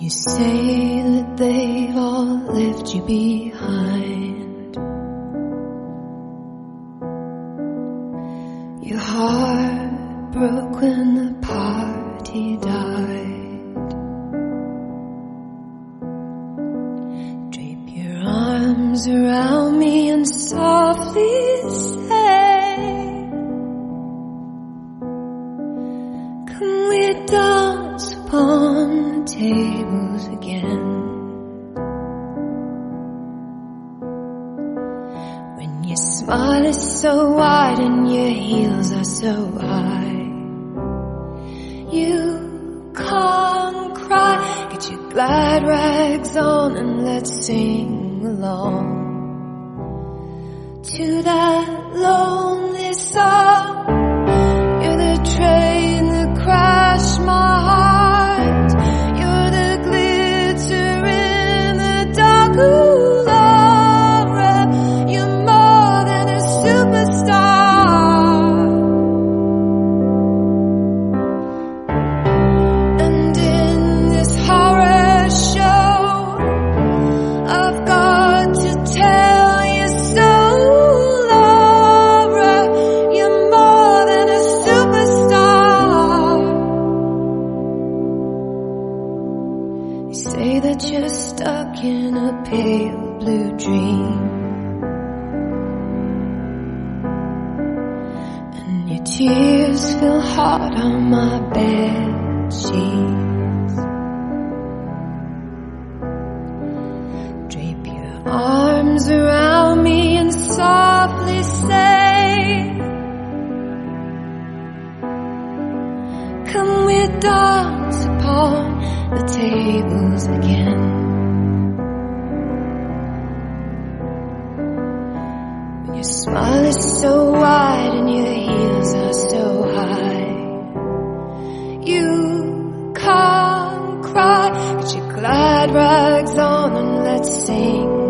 You say that they've all left you behind. Your heart broke when the party died. Drape your arms around me and softly say, Come we dance upon tables again. When your smile is so wide and your heels are so high, you can't cry. Get your glad rags on and let's sing along to that that you're stuck in a pale blue dream. And your tears feel hard on my bed sheets. Drape your arms around me and softly say, Come upon the tables again. Your smile is so wide and your heels are so high. You can't cry, get your glad rags on and let's sing